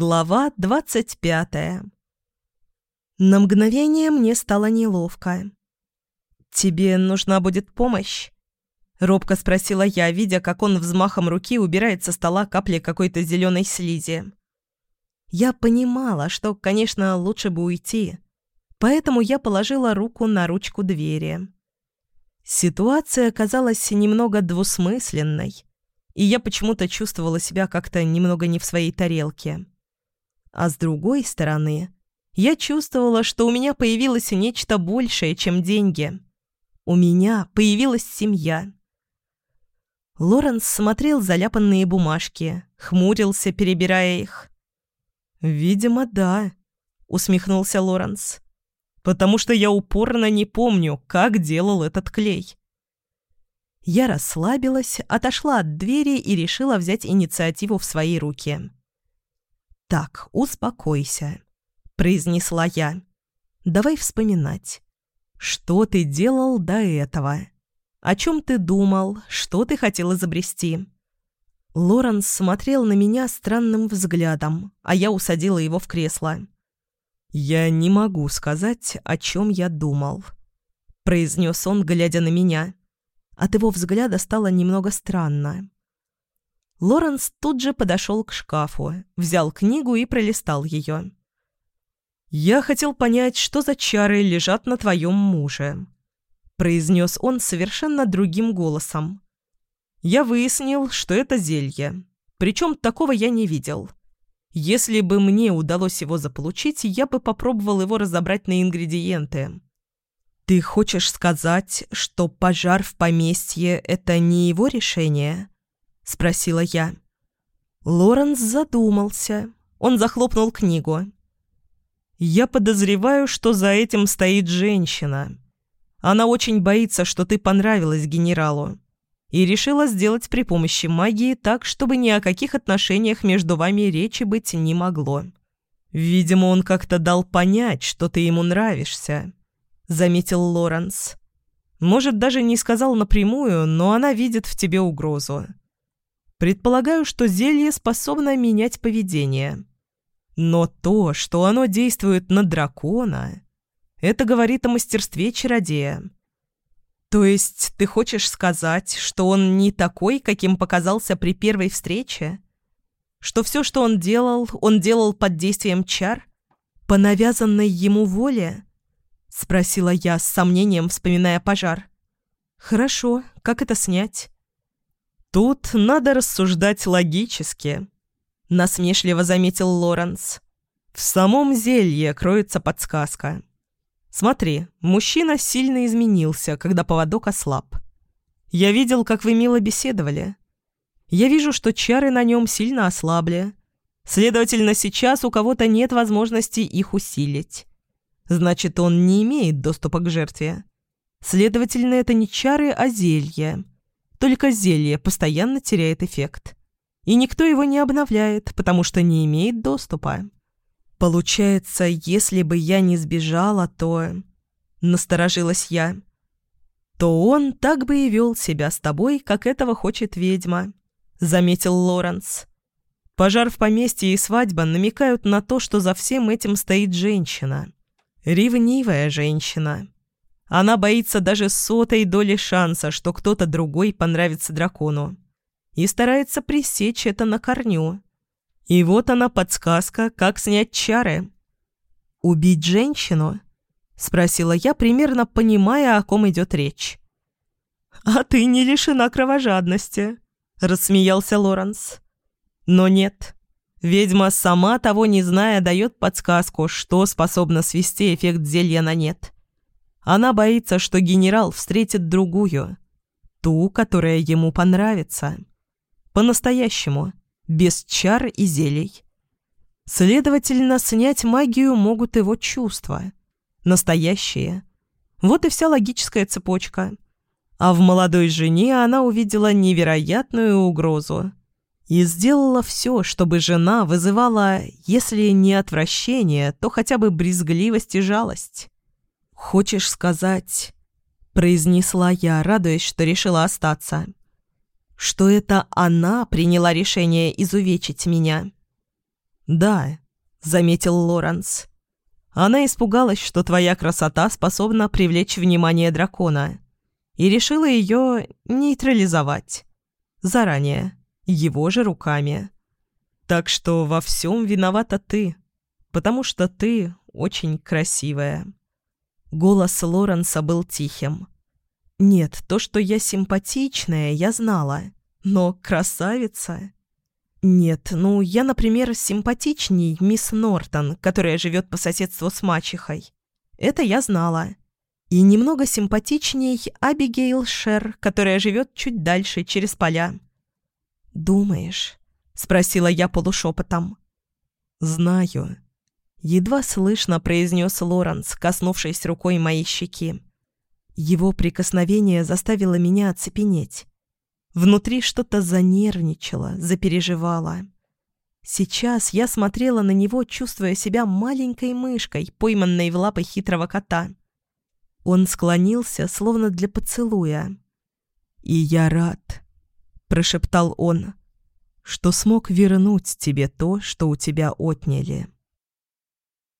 Глава двадцать пятая. На мгновение мне стало неловко. «Тебе нужна будет помощь?» Робко спросила я, видя, как он взмахом руки убирает со стола капли какой-то зеленой слизи. Я понимала, что, конечно, лучше бы уйти, поэтому я положила руку на ручку двери. Ситуация казалась немного двусмысленной, и я почему-то чувствовала себя как-то немного не в своей тарелке. А с другой стороны, я чувствовала, что у меня появилось нечто большее, чем деньги. У меня появилась семья. Лоренс смотрел заляпанные бумажки, хмурился, перебирая их. «Видимо, да», — усмехнулся Лоренс. «Потому что я упорно не помню, как делал этот клей». Я расслабилась, отошла от двери и решила взять инициативу в свои руки. «Так, успокойся», — произнесла я. «Давай вспоминать. Что ты делал до этого? О чем ты думал? Что ты хотел изобрести?» Лоренс смотрел на меня странным взглядом, а я усадила его в кресло. «Я не могу сказать, о чем я думал», — произнес он, глядя на меня. От его взгляда стало немного странно. Лоренс тут же подошел к шкафу, взял книгу и пролистал ее. «Я хотел понять, что за чары лежат на твоем муже», — произнес он совершенно другим голосом. «Я выяснил, что это зелье. Причем такого я не видел. Если бы мне удалось его заполучить, я бы попробовал его разобрать на ингредиенты». «Ты хочешь сказать, что пожар в поместье — это не его решение?» — спросила я. Лоренс задумался. Он захлопнул книгу. «Я подозреваю, что за этим стоит женщина. Она очень боится, что ты понравилась генералу, и решила сделать при помощи магии так, чтобы ни о каких отношениях между вами речи быть не могло. Видимо, он как-то дал понять, что ты ему нравишься», — заметил Лоренс. «Может, даже не сказал напрямую, но она видит в тебе угрозу. Предполагаю, что зелье способно менять поведение. Но то, что оно действует на дракона, это говорит о мастерстве чародея. То есть ты хочешь сказать, что он не такой, каким показался при первой встрече? Что все, что он делал, он делал под действием чар? По навязанной ему воле? Спросила я с сомнением, вспоминая пожар. Хорошо, как это снять? «Тут надо рассуждать логически», — насмешливо заметил Лоренс. «В самом зелье кроется подсказка. Смотри, мужчина сильно изменился, когда поводок ослаб. Я видел, как вы мило беседовали. Я вижу, что чары на нем сильно ослабли. Следовательно, сейчас у кого-то нет возможности их усилить. Значит, он не имеет доступа к жертве. Следовательно, это не чары, а зелье. Только зелье постоянно теряет эффект. И никто его не обновляет, потому что не имеет доступа. Получается, если бы я не сбежала, то... Насторожилась я. То он так бы и вел себя с тобой, как этого хочет ведьма, заметил Лоренс. Пожар в поместье и свадьба намекают на то, что за всем этим стоит женщина. Ревнивая женщина. Она боится даже сотой доли шанса, что кто-то другой понравится дракону. И старается пресечь это на корню. И вот она подсказка, как снять чары. «Убить женщину?» — спросила я, примерно понимая, о ком идет речь. «А ты не лишена кровожадности», — рассмеялся Лоренс. «Но нет». Ведьма, сама того не зная, дает подсказку, что способно свести эффект зелья на нет. Она боится, что генерал встретит другую. Ту, которая ему понравится. По-настоящему, без чар и зелий. Следовательно, снять магию могут его чувства. Настоящие. Вот и вся логическая цепочка. А в молодой жене она увидела невероятную угрозу. И сделала все, чтобы жена вызывала, если не отвращение, то хотя бы брезгливость и жалость. «Хочешь сказать...» — произнесла я, радуясь, что решила остаться. «Что это она приняла решение изувечить меня?» «Да», — заметил Лоренс. «Она испугалась, что твоя красота способна привлечь внимание дракона, и решила ее нейтрализовать. Заранее, его же руками. Так что во всем виновата ты, потому что ты очень красивая». Голос Лоренса был тихим. «Нет, то, что я симпатичная, я знала, но красавица...» «Нет, ну, я, например, симпатичней мисс Нортон, которая живет по соседству с мачехой. Это я знала. И немного симпатичней Абигейл Шер, которая живет чуть дальше, через поля». «Думаешь?» — спросила я полушепотом. «Знаю». Едва слышно произнес Лоренс, коснувшись рукой моей щеки. Его прикосновение заставило меня оцепенеть. Внутри что-то занервничало, запереживало. Сейчас я смотрела на него, чувствуя себя маленькой мышкой, пойманной в лапы хитрого кота. Он склонился, словно для поцелуя. «И я рад», — прошептал он, — «что смог вернуть тебе то, что у тебя отняли».